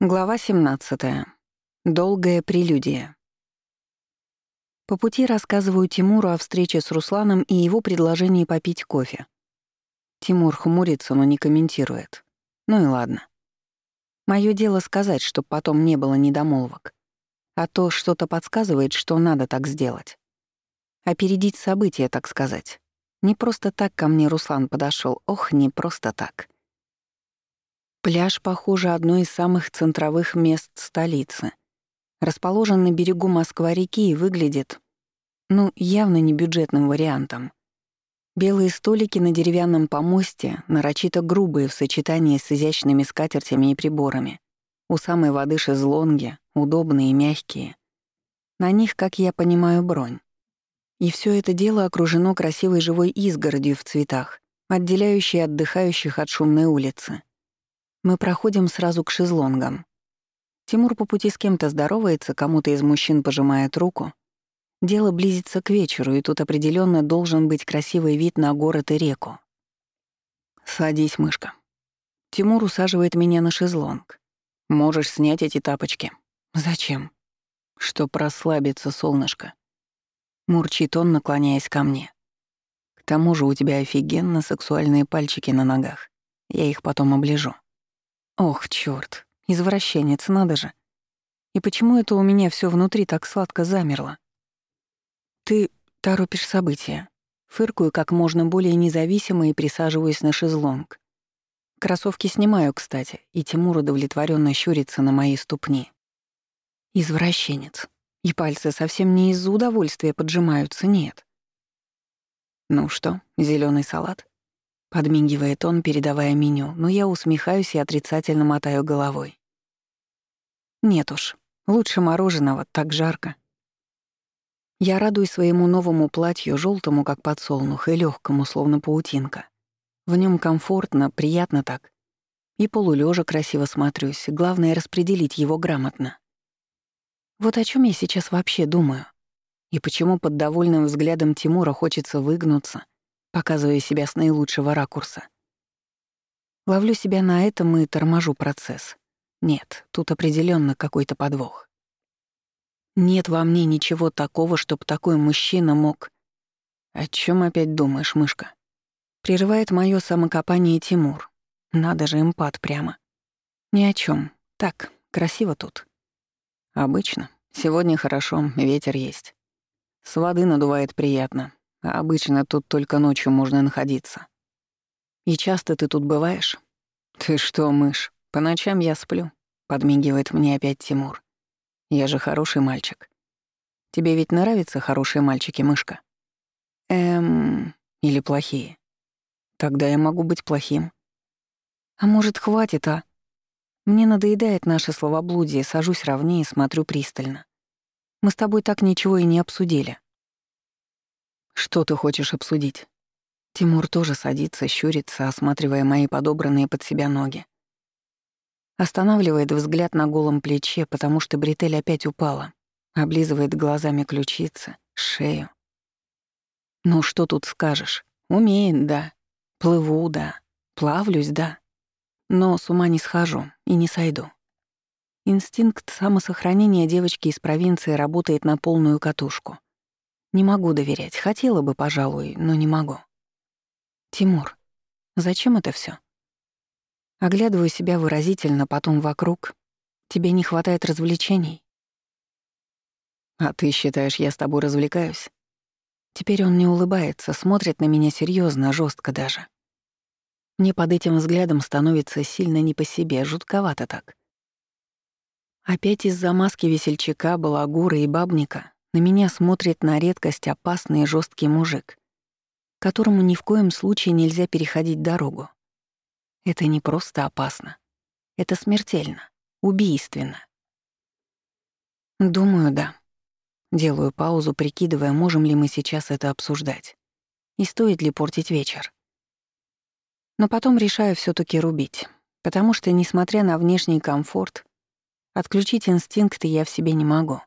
Глава 17. Долгая прелюдия. По пути рассказываю Тимуру о встрече с Русланом и его предложении попить кофе. Тимур хмурится, но не комментирует. Ну и ладно. Моё дело сказать, чтоб потом не было недомолвок. А то что-то подсказывает, что надо так сделать. Опередить события, так сказать. Не просто так ко мне Руслан подошел, ох, не просто так. Пляж, похоже, одно из самых центровых мест столицы. Расположен на берегу Москва-реки и выглядит, ну, явно не бюджетным вариантом. Белые столики на деревянном помосте, нарочито грубые в сочетании с изящными скатертями и приборами. У самой воды шезлонги, удобные и мягкие. На них, как я понимаю, бронь. И все это дело окружено красивой живой изгородью в цветах, отделяющей отдыхающих от шумной улицы. Мы проходим сразу к шезлонгам. Тимур по пути с кем-то здоровается, кому-то из мужчин пожимает руку. Дело близится к вечеру, и тут определенно должен быть красивый вид на город и реку. «Садись, мышка». Тимур усаживает меня на шезлонг. «Можешь снять эти тапочки». «Зачем?» «Чтоб расслабиться, солнышко». Мурчит он, наклоняясь ко мне. «К тому же у тебя офигенно сексуальные пальчики на ногах. Я их потом оближу». Ох, чёрт, извращенец, надо же. И почему это у меня всё внутри так сладко замерло? Ты торопишь события. Фыркую как можно более независимо и присаживаюсь на шезлонг. Кроссовки снимаю, кстати, и Тимур удовлетворенно щурится на мои ступни. Извращенец. И пальцы совсем не из-за удовольствия поджимаются, нет. Ну что, зеленый салат? Подмигивает он, передавая меню, но я усмехаюсь и отрицательно мотаю головой. Нет уж, лучше мороженого, так жарко. Я радуюсь своему новому платью, желтому как подсолнух, и легкому, словно паутинка. В нем комфортно, приятно так. И полулежа красиво смотрюсь, главное — распределить его грамотно. Вот о чем я сейчас вообще думаю? И почему под довольным взглядом Тимура хочется выгнуться — показывая себя с наилучшего ракурса. Ловлю себя на этом и торможу процесс. Нет, тут определенно какой-то подвох. Нет во мне ничего такого, чтоб такой мужчина мог... О чем опять думаешь, мышка? Прерывает мое самокопание Тимур. Надо же, эмпат прямо. Ни о чем. Так, красиво тут. Обычно. Сегодня хорошо, ветер есть. С воды надувает приятно. А обычно тут только ночью можно находиться. И часто ты тут бываешь? Ты что, мышь, по ночам я сплю, подмигивает мне опять Тимур. Я же хороший мальчик. Тебе ведь нравятся хорошие мальчики, мышка? Эм, или плохие? Тогда я могу быть плохим. А может, хватит, а? Мне надоедает наше словоблудие, сажусь ровнее и смотрю пристально. Мы с тобой так ничего и не обсудили. «Что ты хочешь обсудить?» Тимур тоже садится, щурится, осматривая мои подобранные под себя ноги. Останавливает взгляд на голом плече, потому что бретель опять упала. Облизывает глазами ключицы, шею. «Ну что тут скажешь? Умеет, да. Плыву, да. Плавлюсь, да. Но с ума не схожу и не сойду. Инстинкт самосохранения девочки из провинции работает на полную катушку. Не могу доверять. Хотела бы, пожалуй, но не могу. Тимур, зачем это все? Оглядываю себя выразительно, потом вокруг. Тебе не хватает развлечений? А ты считаешь, я с тобой развлекаюсь? Теперь он не улыбается, смотрит на меня серьезно, жестко даже. Мне под этим взглядом становится сильно не по себе, жутковато так. Опять из-за маски весельчака, балагура и бабника на меня смотрит на редкость опасный и жесткий мужик, которому ни в коем случае нельзя переходить дорогу. Это не просто опасно. Это смертельно, убийственно. Думаю, да. Делаю паузу, прикидывая, можем ли мы сейчас это обсуждать. И стоит ли портить вечер. Но потом решаю все таки рубить, потому что, несмотря на внешний комфорт, отключить инстинкты я в себе не могу.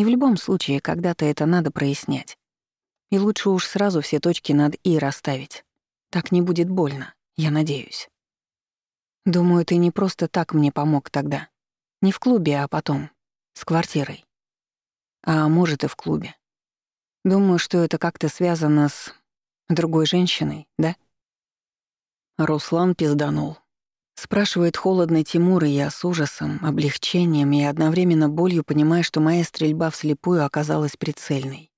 И в любом случае, когда-то это надо прояснять. И лучше уж сразу все точки над «и» расставить. Так не будет больно, я надеюсь. Думаю, ты не просто так мне помог тогда. Не в клубе, а потом. С квартирой. А может, и в клубе. Думаю, что это как-то связано с другой женщиной, да? Руслан пизданул. Спрашивает холодный Тимур, и я с ужасом, облегчением и одновременно болью понимаю, что моя стрельба вслепую оказалась прицельной.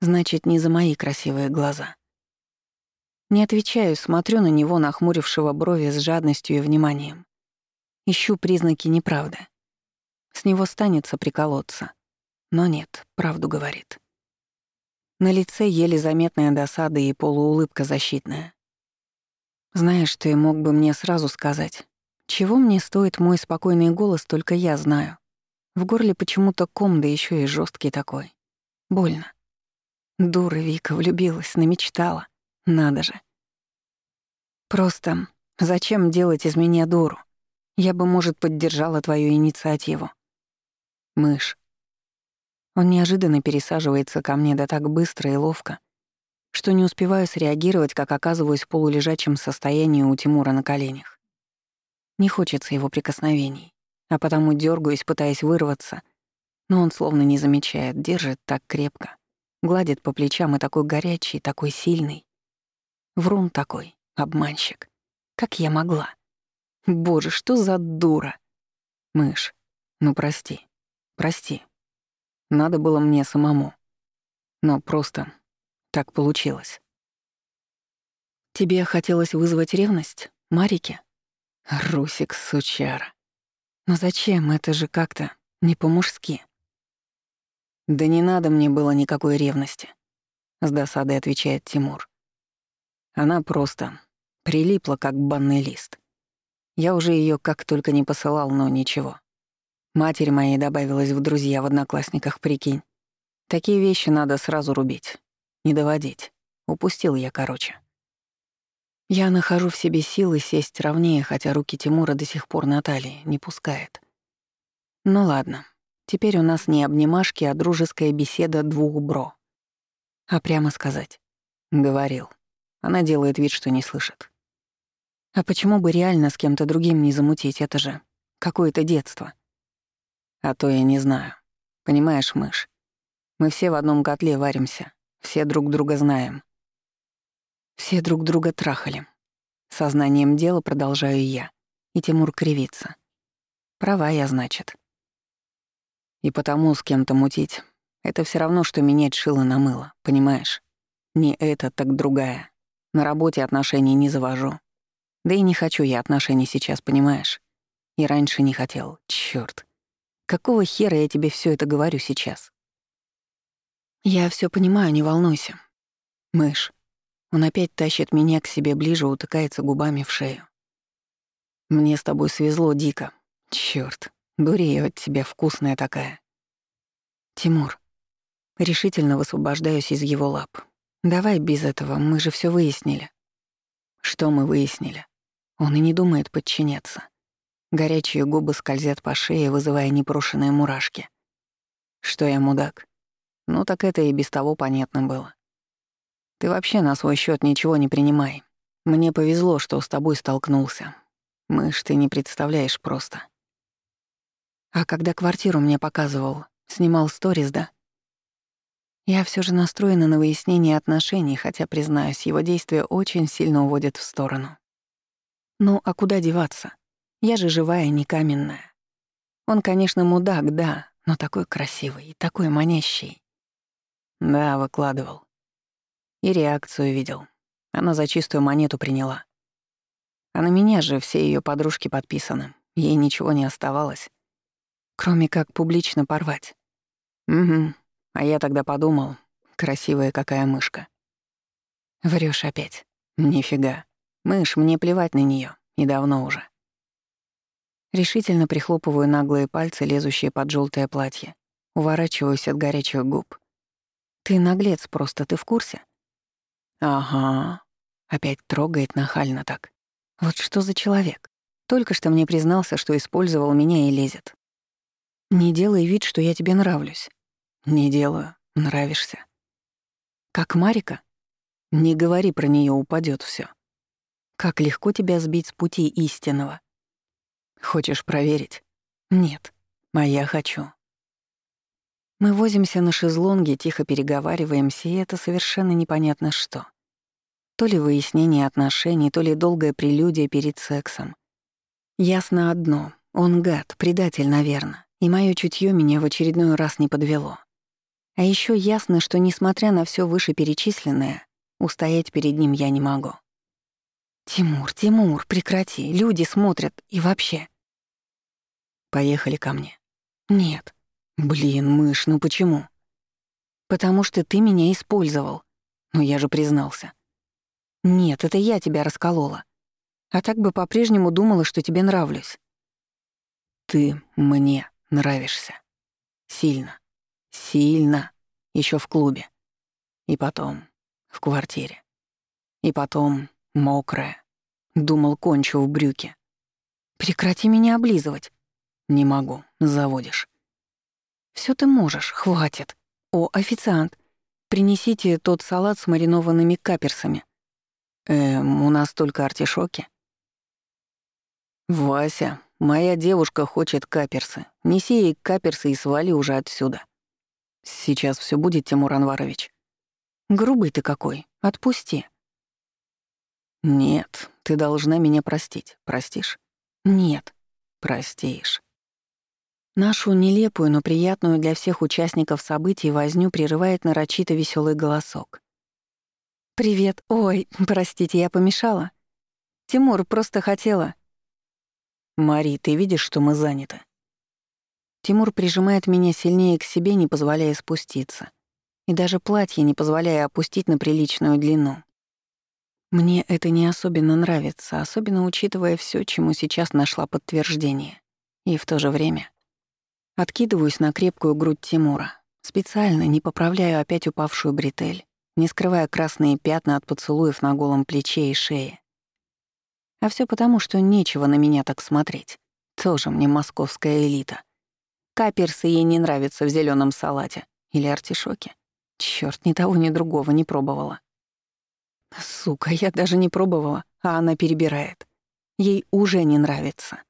Значит, не за мои красивые глаза. Не отвечаю, смотрю на него, нахмурившего брови с жадностью и вниманием. Ищу признаки неправды. С него станется приколоться. Но нет, правду говорит. На лице еле заметная досада и полуулыбка защитная. Знаешь, ты мог бы мне сразу сказать, чего мне стоит мой спокойный голос, только я знаю. В горле почему-то ком, да еще и жесткий такой. Больно. Дура Вика влюбилась, намечтала. Надо же. Просто зачем делать из меня дуру? Я бы, может, поддержала твою инициативу. Мышь. Он неожиданно пересаживается ко мне да так быстро и ловко, что не успеваю среагировать, как оказываюсь в полулежачем состоянии у Тимура на коленях. Не хочется его прикосновений, а потому дергаюсь, пытаясь вырваться, но он словно не замечает, держит так крепко, гладит по плечам и такой горячий, такой сильный. Врун такой, обманщик. Как я могла? Боже, что за дура? Мышь, ну прости, прости. Надо было мне самому. Но просто так получилось. Тебе хотелось вызвать ревность, Марике? Русик, сучара. Но зачем? Это же как-то не по-мужски. Да не надо мне было никакой ревности, с досадой отвечает Тимур. Она просто прилипла, как банный лист. Я уже ее как только не посылал, но ничего. Матери моей добавилась в друзья в одноклассниках, прикинь. Такие вещи надо сразу рубить, не доводить. Упустил я, короче. Я нахожу в себе силы сесть ровнее, хотя руки Тимура до сих пор на талии не пускает. Ну ладно, теперь у нас не обнимашки, а дружеская беседа двух бро. А прямо сказать. Говорил. Она делает вид, что не слышит. А почему бы реально с кем-то другим не замутить? Это же какое-то детство. А то я не знаю. Понимаешь, мышь, мы все в одном котле варимся, все друг друга знаем. Все друг друга трахали. Сознанием дела продолжаю я, и Тимур кривится. Права я, значит. И потому с кем-то мутить — это все равно, что менять шило на мыло, понимаешь? Не это, так другая. На работе отношений не завожу. Да и не хочу я отношений сейчас, понимаешь? И раньше не хотел. Чёрт. Какого хера я тебе все это говорю сейчас? Я все понимаю, не волнуйся. Мышь. Он опять тащит меня к себе ближе, утыкается губами в шею. Мне с тобой свезло дико. Чёрт. Дурею от тебя вкусная такая. Тимур. Решительно высвобождаюсь из его лап. Давай без этого, мы же все выяснили. Что мы выяснили? Он и не думает подчиняться. Горячие губы скользят по шее, вызывая непрошенные мурашки. Что я мудак? Ну так это и без того понятно было. Ты вообще на свой счет ничего не принимай. Мне повезло, что с тобой столкнулся. Мышь, ты не представляешь просто. А когда квартиру мне показывал, снимал сторис, да? Я все же настроена на выяснение отношений, хотя, признаюсь, его действия очень сильно уводят в сторону. Ну, а куда деваться? Я же живая, не каменная. Он, конечно, мудак, да, но такой красивый и такой манящий. Да, выкладывал. И реакцию видел. Она за чистую монету приняла. А на меня же все ее подружки подписаны. Ей ничего не оставалось. Кроме как публично порвать. Угу. А я тогда подумал, красивая какая мышка. Врешь опять. Нифига. Мышь, мне плевать на нее, и давно уже. Решительно прихлопываю наглые пальцы, лезущие под желтое платье. Уворачиваюсь от горячих губ. Ты наглец просто, ты в курсе? Ага. Опять трогает нахально так. Вот что за человек? Только что мне признался, что использовал меня и лезет. Не делай вид, что я тебе нравлюсь. Не делаю. Нравишься. Как Марика? Не говори про нее, упадет все. Как легко тебя сбить с пути истинного. Хочешь проверить? Нет. А я хочу. Мы возимся на шезлонге, тихо переговариваемся, и это совершенно непонятно что. То ли выяснение отношений, то ли долгая прелюдия перед сексом. Ясно одно — он гад, предатель, наверное, и мое чутье меня в очередной раз не подвело. А еще ясно, что, несмотря на все вышеперечисленное, устоять перед ним я не могу. «Тимур, Тимур, прекрати, люди смотрят, и вообще...» «Поехали ко мне». «Нет». «Блин, мышь, ну почему?» «Потому что ты меня использовал. Но я же признался». «Нет, это я тебя расколола. А так бы по-прежнему думала, что тебе нравлюсь». «Ты мне нравишься. Сильно. Сильно. Еще в клубе. И потом в квартире. И потом мокрая. Думал, кончу в брюке. Прекрати меня облизывать. Не могу, заводишь. Все ты можешь, хватит. О, официант, принесите тот салат с маринованными каперсами. Эм, у нас только артишоки. Вася, моя девушка хочет каперсы. Неси ей каперсы и свали уже отсюда. Сейчас все будет, Тимур Анварович. Грубый ты какой. Отпусти. Нет, ты должна меня простить. Простишь? Нет. Простишь. Нашу нелепую, но приятную для всех участников событий возню прерывает нарочито веселый голосок. «Привет. Ой, простите, я помешала. Тимур, просто хотела...» «Мари, ты видишь, что мы заняты?» Тимур прижимает меня сильнее к себе, не позволяя спуститься. И даже платье не позволяя опустить на приличную длину. Мне это не особенно нравится, особенно учитывая все, чему сейчас нашла подтверждение. И в то же время откидываюсь на крепкую грудь Тимура, специально не поправляю опять упавшую бретель, не скрывая красные пятна от поцелуев на голом плече и шее. А все потому, что нечего на меня так смотреть. Тоже мне московская элита — Каперсы ей не нравятся в зеленом салате. Или артишоки. Черт, ни того, ни другого не пробовала. Сука, я даже не пробовала, а она перебирает. Ей уже не нравится.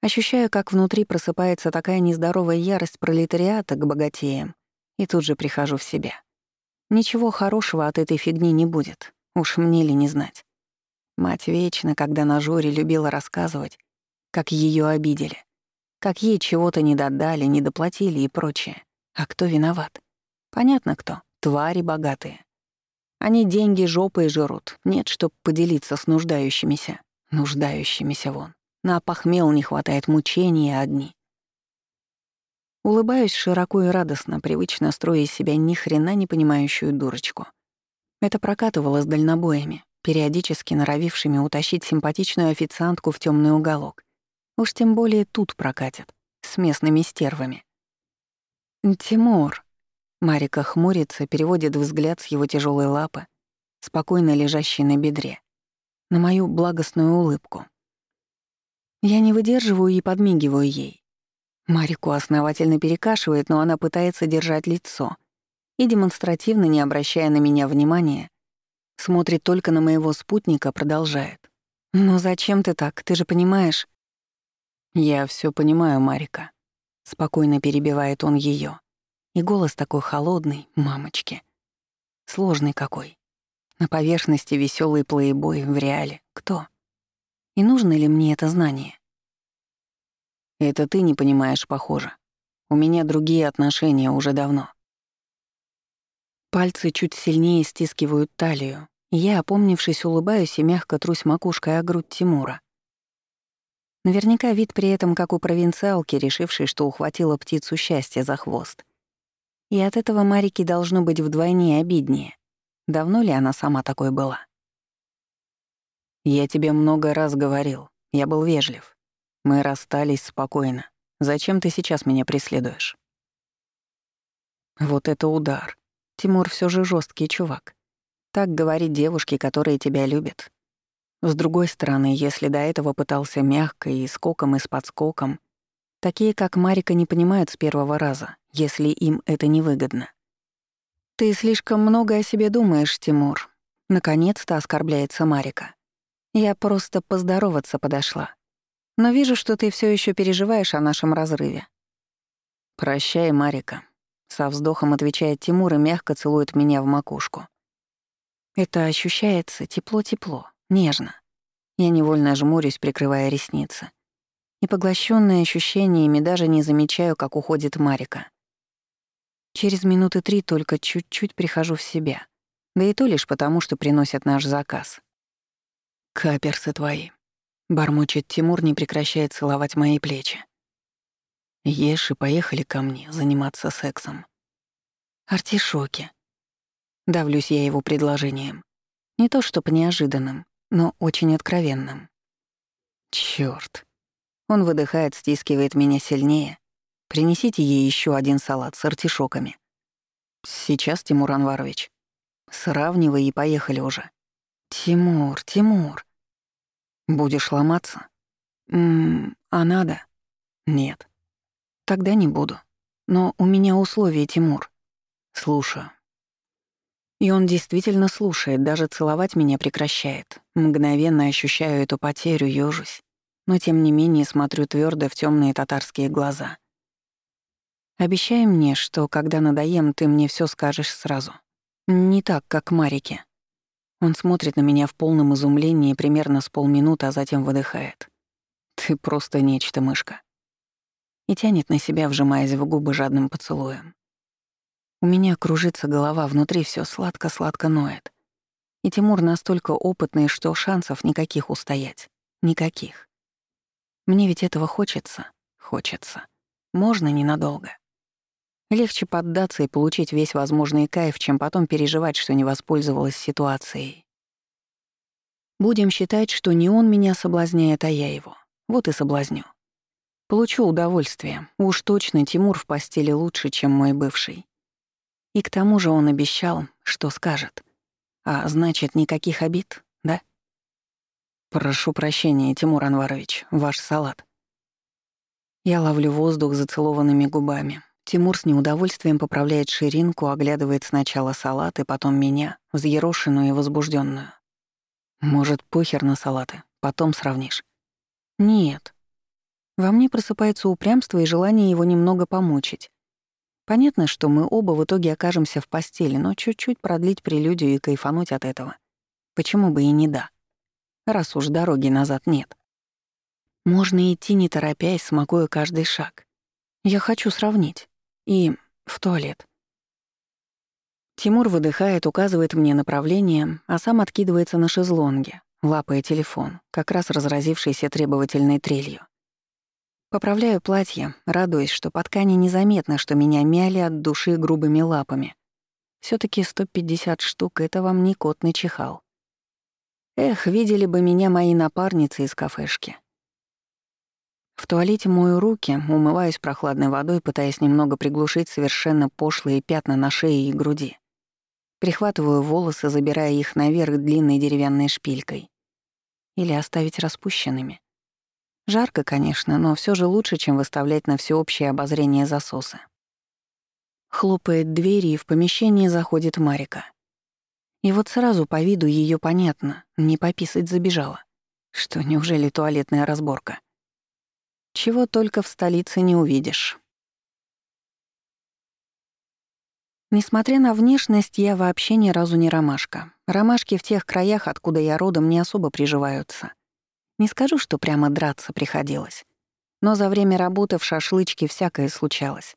Ощущаю, как внутри просыпается такая нездоровая ярость пролетариата к богатеям, и тут же прихожу в себя. Ничего хорошего от этой фигни не будет, уж мне ли не знать. Мать вечно, когда на Жоре любила рассказывать, как ее обидели. Как ей чего-то не додали, не доплатили и прочее. А кто виноват? Понятно кто. Твари богатые. Они деньги жопой жрут. Нет, чтоб поделиться с нуждающимися. Нуждающимися вон. На похмел не хватает мучения одни. Улыбаюсь широко и радостно, привычно строя из себя ни хрена не понимающую дурочку. Это прокатывало с дальнобоями, периодически норовившими утащить симпатичную официантку в темный уголок. Уж тем более тут прокатит, с местными стервами. «Тимур», — Марика хмурится, переводит взгляд с его тяжелой лапы, спокойно лежащей на бедре, на мою благостную улыбку. Я не выдерживаю и подмигиваю ей. Марику основательно перекашивает, но она пытается держать лицо и, демонстративно не обращая на меня внимания, смотрит только на моего спутника, продолжает. «Ну зачем ты так? Ты же понимаешь...» «Я все понимаю, Марика», — спокойно перебивает он ее. И голос такой холодный, мамочки. Сложный какой. На поверхности веселый плейбой, в реале. Кто? И нужно ли мне это знание? Это ты не понимаешь, похоже. У меня другие отношения уже давно. Пальцы чуть сильнее стискивают талию. Я, опомнившись, улыбаюсь и мягко трусь макушкой о грудь Тимура. Наверняка вид при этом как у провинциалки, решившей, что ухватила птицу счастья за хвост. И от этого Марике должно быть вдвойне обиднее. Давно ли она сама такой была? «Я тебе много раз говорил. Я был вежлив. Мы расстались спокойно. Зачем ты сейчас меня преследуешь?» Вот это удар. Тимур все же жесткий чувак. Так говорит девушке, которая тебя любит, с другой стороны, если до этого пытался мягко и скоком и с подскоком, такие, как Марика, не понимают с первого раза, если им это невыгодно. «Ты слишком много о себе думаешь, Тимур», — наконец-то оскорбляется Марика. «Я просто поздороваться подошла. Но вижу, что ты все еще переживаешь о нашем разрыве». «Прощай, Марика», — со вздохом отвечает Тимур и мягко целует меня в макушку. Это ощущается тепло-тепло, нежно. Я невольно жмурюсь, прикрывая ресницы. И поглощенная ощущениями даже не замечаю, как уходит Марика. Через минуты три только чуть-чуть прихожу в себя. Да и то лишь потому, что приносят наш заказ. «Каперсы твои», — бормочет Тимур, не прекращая целовать мои плечи. «Ешь и поехали ко мне заниматься сексом». «Артишоки», Давлюсь я его предложением. Не то чтобы неожиданным, но очень откровенным. Чёрт. Он выдыхает, стискивает меня сильнее. Принесите ей еще один салат с артишоками. Сейчас, Тимур Анварович. Сравнивай и поехали уже. Тимур, Тимур. Будешь ломаться? Ммм, а надо? Нет. Тогда не буду. Но у меня условия, Тимур. Слушаю. И он действительно слушает, даже целовать меня прекращает. Мгновенно ощущаю эту потерю, ёжусь. Но тем не менее смотрю твердо в темные татарские глаза. Обещай мне, что когда надоем, ты мне все скажешь сразу. Не так, как Марике. Он смотрит на меня в полном изумлении примерно с полминуты, а затем выдыхает. Ты просто нечто, мышка. И тянет на себя, вжимаясь в губы жадным поцелуем. У меня кружится голова, внутри все сладко-сладко ноет. И Тимур настолько опытный, что шансов никаких устоять. Никаких. Мне ведь этого хочется. Хочется. Можно ненадолго. Легче поддаться и получить весь возможный кайф, чем потом переживать, что не воспользовалась ситуацией. Будем считать, что не он меня соблазняет, а я его. Вот и соблазню. Получу удовольствие. Уж точно Тимур в постели лучше, чем мой бывший. И к тому же он обещал, что скажет. А значит, никаких обид, да? Прошу прощения, Тимур Анварович, ваш салат. Я ловлю воздух зацелованными губами. Тимур с неудовольствием поправляет ширинку, оглядывает сначала салат и потом меня, взъерошенную и возбужденную. Может, похер на салаты, потом сравнишь. Нет. Во мне просыпается упрямство и желание его немного помучить. Понятно, что мы оба в итоге окажемся в постели, но чуть-чуть продлить прелюдию и кайфануть от этого. Почему бы и не да? Раз уж дороги назад нет. Можно идти не торопясь, смакуя каждый шаг. Я хочу сравнить. И в туалет. Тимур выдыхает, указывает мне направление, а сам откидывается на шезлонге, лапая телефон, как раз разразившийся требовательной трелью. Поправляю платье, радуясь, что по ткани незаметно, что меня мяли от души грубыми лапами. все таки 150 штук — это вам не кот начихал. Эх, видели бы меня мои напарницы из кафешки. В туалете мою руки, умываюсь прохладной водой, пытаясь немного приглушить совершенно пошлые пятна на шее и груди. Прихватываю волосы, забирая их наверх длинной деревянной шпилькой. Или оставить распущенными. Жарко, конечно, но все же лучше, чем выставлять на всеобщее обозрение засосы. Хлопает дверь, и в помещение заходит Марика. И вот сразу по виду ее понятно, не пописать забежала. Что, неужели туалетная разборка? Чего только в столице не увидишь. Несмотря на внешность, я вообще ни разу не ромашка. Ромашки в тех краях, откуда я родом, не особо приживаются. Не скажу, что прямо драться приходилось. Но за время работы в шашлычке всякое случалось.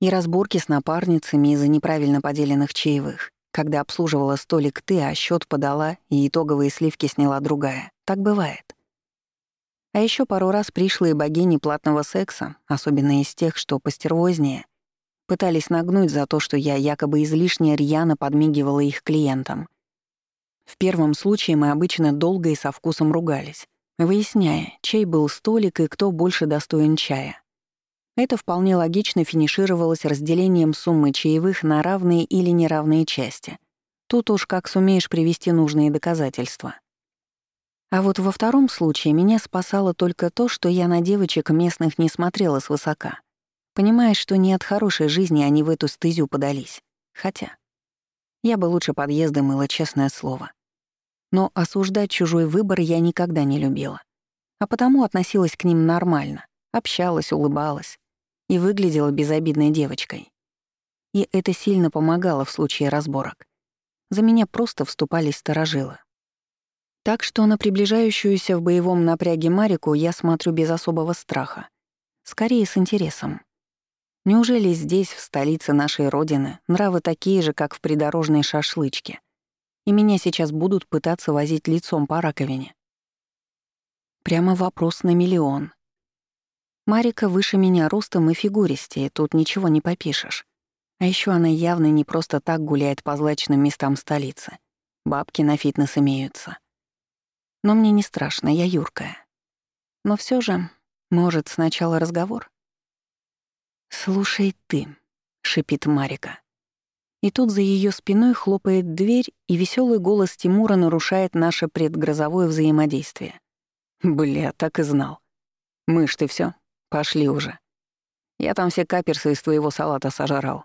И разборки с напарницами из-за неправильно поделенных чаевых, когда обслуживала столик ты, а счет подала и итоговые сливки сняла другая. Так бывает. А еще пару раз пришлые богини платного секса, особенно из тех, что постервознее, пытались нагнуть за то, что я якобы излишне рьяно подмигивала их клиентам. В первом случае мы обычно долго и со вкусом ругались, выясняя, чей был столик и кто больше достоин чая. Это вполне логично финишировалось разделением суммы чаевых на равные или неравные части. Тут уж как сумеешь привести нужные доказательства. А вот во втором случае меня спасало только то, что я на девочек местных не смотрела свысока, понимая, что не от хорошей жизни они в эту стезю подались. Хотя я бы лучше подъезда мыла, честное слово. Но осуждать чужой выбор я никогда не любила. а потому относилась к ним нормально, общалась, улыбалась и выглядела безобидной девочкой. И это сильно помогало в случае разборок. За меня просто вступались сторожилы. Так что на приближающуюся в боевом напряге Марику я смотрю без особого страха. Скорее, с интересом. Неужели здесь, в столице нашей Родины, нравы такие же, как в придорожной шашлычке? И меня сейчас будут пытаться возить лицом по раковине? Прямо вопрос на миллион. Марика выше меня ростом и фигуристее, тут ничего не попишешь. А еще она явно не просто так гуляет по злачным местам столицы. Бабки на фитнес имеются. Но мне не страшно, я юркая. Но все же, может, сначала разговор? «Слушай ты», — шипит Марика. И тут за ее спиной хлопает дверь, и веселый голос Тимура нарушает наше предгрозовое взаимодействие. «Бля, так и знал. Мышь ты все, пошли уже. Я там все каперсы из твоего салата сожрал».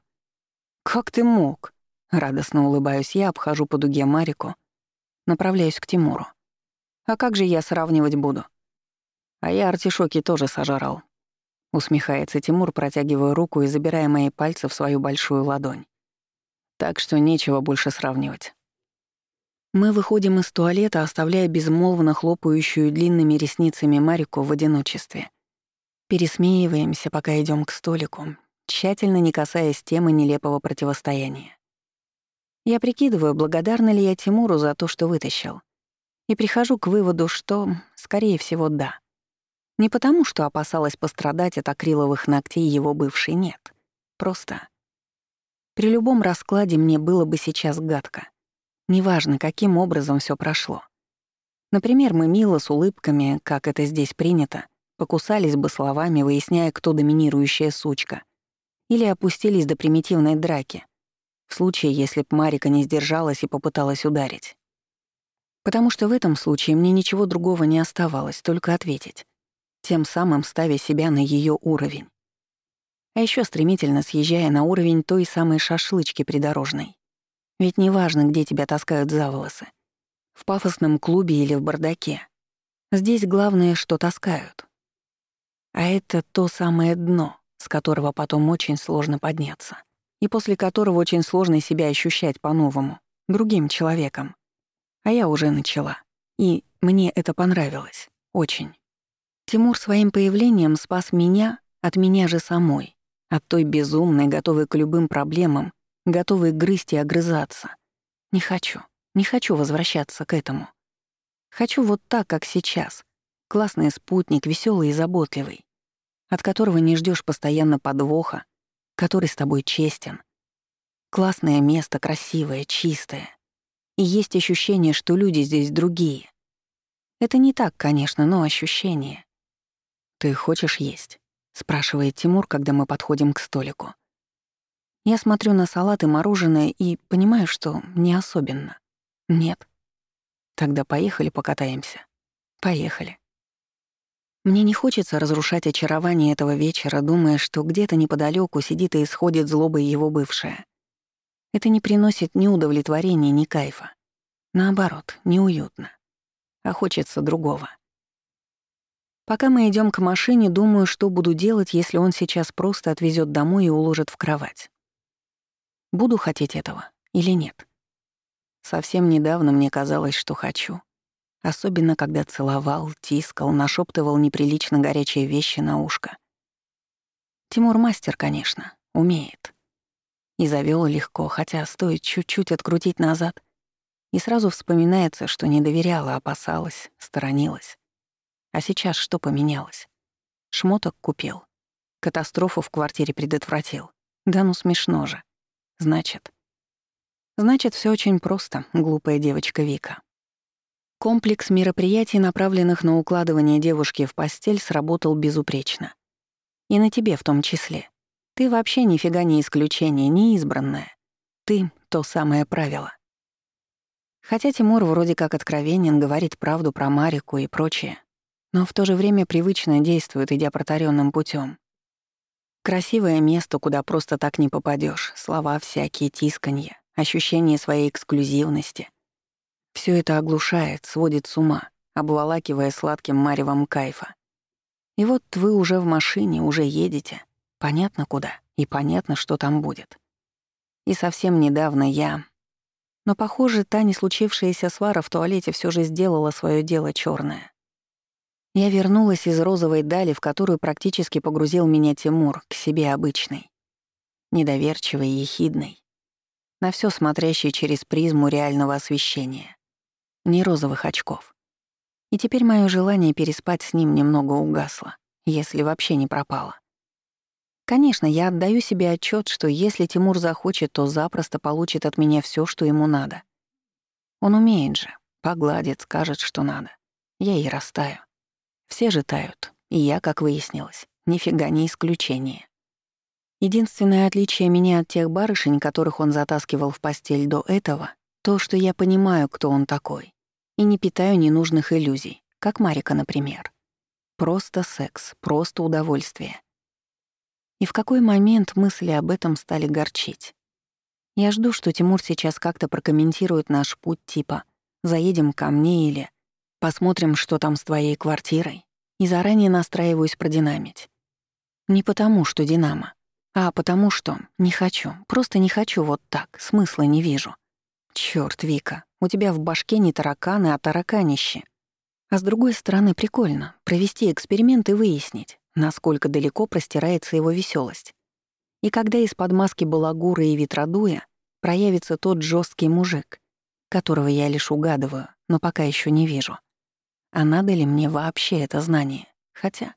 «Как ты мог?» Радостно улыбаюсь я, обхожу по дуге Марику, направляюсь к Тимуру. «А как же я сравнивать буду?» «А я артишоки тоже сожрал», Усмехается Тимур, протягивая руку и забирая мои пальцы в свою большую ладонь. Так что нечего больше сравнивать. Мы выходим из туалета, оставляя безмолвно хлопающую длинными ресницами Марику в одиночестве. Пересмеиваемся, пока идем к столику, тщательно не касаясь темы нелепого противостояния. Я прикидываю, благодарна ли я Тимуру за то, что вытащил. И прихожу к выводу, что, скорее всего, да. Не потому, что опасалась пострадать от акриловых ногтей его бывшей, нет. Просто. При любом раскладе мне было бы сейчас гадко. Неважно, каким образом все прошло. Например, мы мило с улыбками, как это здесь принято, покусались бы словами, выясняя, кто доминирующая сучка. Или опустились до примитивной драки, в случае, если б Марика не сдержалась и попыталась ударить. Потому что в этом случае мне ничего другого не оставалось, только ответить тем самым ставя себя на ее уровень. А еще стремительно съезжая на уровень той самой шашлычки придорожной. Ведь неважно, где тебя таскают за волосы. В пафосном клубе или в бардаке. Здесь главное, что таскают. А это то самое дно, с которого потом очень сложно подняться. И после которого очень сложно себя ощущать по-новому, другим человеком. А я уже начала. И мне это понравилось. Очень. Тимур своим появлением спас меня от меня же самой, от той безумной, готовой к любым проблемам, готовой грызть и огрызаться. Не хочу, не хочу возвращаться к этому. Хочу вот так, как сейчас. Классный спутник, веселый и заботливый, от которого не ждешь постоянно подвоха, который с тобой честен. Классное место, красивое, чистое. И есть ощущение, что люди здесь другие. Это не так, конечно, но ощущение. «Ты хочешь есть?» — спрашивает Тимур, когда мы подходим к столику. Я смотрю на салат и мороженое и понимаю, что не особенно. Нет. Тогда поехали покатаемся. Поехали. Мне не хочется разрушать очарование этого вечера, думая, что где-то неподалеку сидит и исходит злобой его бывшая. Это не приносит ни удовлетворения, ни кайфа. Наоборот, неуютно. А хочется другого. Пока мы идем к машине, думаю, что буду делать, если он сейчас просто отвезет домой и уложит в кровать. Буду хотеть этого или нет? Совсем недавно мне казалось, что хочу. Особенно, когда целовал, тискал, нашептывал неприлично горячие вещи на ушко. Тимур мастер, конечно, умеет. И завёл легко, хотя стоит чуть-чуть открутить назад. И сразу вспоминается, что не доверяла, опасалась, сторонилась. А сейчас что поменялось? Шмоток купил. Катастрофу в квартире предотвратил. Да ну смешно же. Значит. Значит, все очень просто, глупая девочка Вика. Комплекс мероприятий, направленных на укладывание девушки в постель, сработал безупречно. И на тебе в том числе. Ты вообще нифига не исключение, не избранное. Ты — то самое правило. Хотя Тимур вроде как откровенен, говорит правду про Марику и прочее, но в то же время привычно действует, идя протаренным путем. Красивое место, куда просто так не попадешь, слова всякие, тисканье, ощущение своей эксклюзивности. Все это оглушает, сводит с ума, обволакивая сладким маревом кайфа. И вот вы уже в машине, уже едете. Понятно куда, и понятно, что там будет. И совсем недавно я... Но, похоже, та не случившаяся свара в туалете все же сделала свое дело черное. Я вернулась из розовой дали, в которую практически погрузил меня Тимур, к себе обычной. Недоверчивой и ехидной. На все смотрящей через призму реального освещения. Не розовых очков. И теперь мое желание переспать с ним немного угасло, если вообще не пропало. Конечно, я отдаю себе отчет, что если Тимур захочет, то запросто получит от меня все, что ему надо. Он умеет же, погладит, скажет, что надо. Я и растаю. Все же тают, и я, как выяснилось, нифига не исключение. Единственное отличие меня от тех барышень, которых он затаскивал в постель до этого, то, что я понимаю, кто он такой, и не питаю ненужных иллюзий, как Марика, например. Просто секс, просто удовольствие. И в какой момент мысли об этом стали горчить? Я жду, что Тимур сейчас как-то прокомментирует наш путь типа «заедем ко мне» или «посмотрим, что там с твоей квартирой» и заранее настраиваюсь продинамить. Не потому, что «Динамо», а потому что не хочу, просто не хочу вот так, смысла не вижу. Чёрт, Вика, у тебя в башке не тараканы, а тараканище. А с другой стороны, прикольно провести эксперимент и выяснить, насколько далеко простирается его веселость. И когда из-под маски балагура и ветродуя проявится тот жесткий мужик, которого я лишь угадываю, но пока еще не вижу. А надо ли мне вообще это знание? Хотя,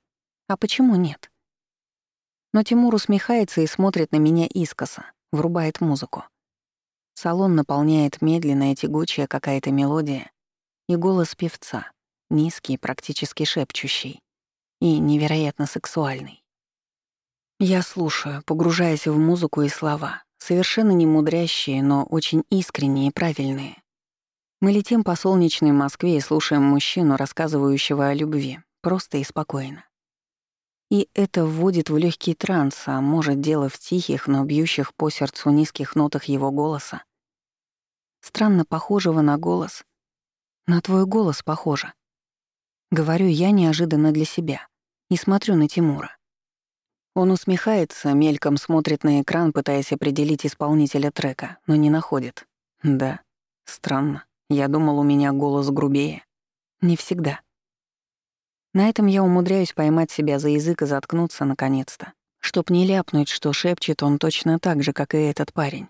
а почему нет? Но Тимур усмехается и смотрит на меня искоса, врубает музыку. Салон наполняет медленная тягучая какая-то мелодия и голос певца, низкий, практически шепчущий и невероятно сексуальный. Я слушаю, погружаясь в музыку и слова, совершенно не мудрящие, но очень искренние и правильные. Мы летим по солнечной Москве и слушаем мужчину, рассказывающего о любви, просто и спокойно. И это вводит в легкий транс, а может, дело в тихих, но бьющих по сердцу низких нотах его голоса. Странно похожего на голос. На твой голос похоже. Говорю я неожиданно для себя и смотрю на Тимура. Он усмехается, мельком смотрит на экран, пытаясь определить исполнителя трека, но не находит. Да, странно. Я думал, у меня голос грубее. Не всегда. На этом я умудряюсь поймать себя за язык и заткнуться наконец-то, чтоб не ляпнуть, что шепчет он точно так же, как и этот парень.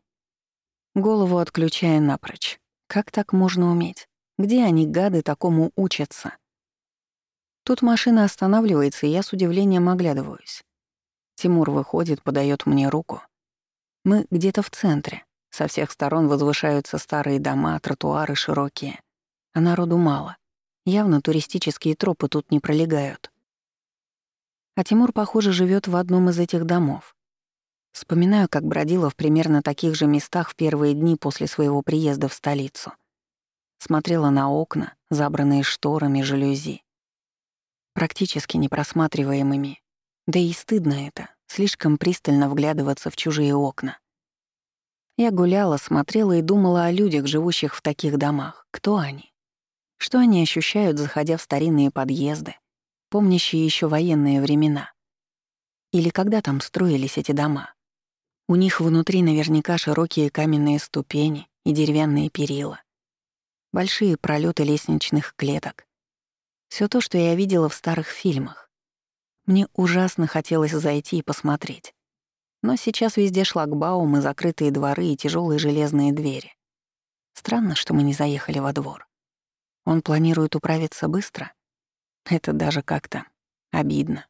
Голову отключая напрочь. Как так можно уметь? Где они, гады, такому учатся? Тут машина останавливается, и я с удивлением оглядываюсь. Тимур выходит, подает мне руку. Мы где-то в центре. Со всех сторон возвышаются старые дома, тротуары широкие. А народу мало. Явно туристические тропы тут не пролегают. А Тимур, похоже, живет в одном из этих домов. Вспоминаю, как бродила в примерно таких же местах в первые дни после своего приезда в столицу. Смотрела на окна, забранные шторами жалюзи практически непросматриваемыми. Да и стыдно это, слишком пристально вглядываться в чужие окна. Я гуляла, смотрела и думала о людях, живущих в таких домах. Кто они? Что они ощущают, заходя в старинные подъезды, помнящие еще военные времена? Или когда там строились эти дома? У них внутри наверняка широкие каменные ступени и деревянные перила, большие пролеты лестничных клеток, все то, что я видела в старых фильмах. Мне ужасно хотелось зайти и посмотреть. Но сейчас везде шлагбаум и закрытые дворы и тяжелые железные двери. Странно, что мы не заехали во двор. Он планирует управиться быстро? Это даже как-то обидно.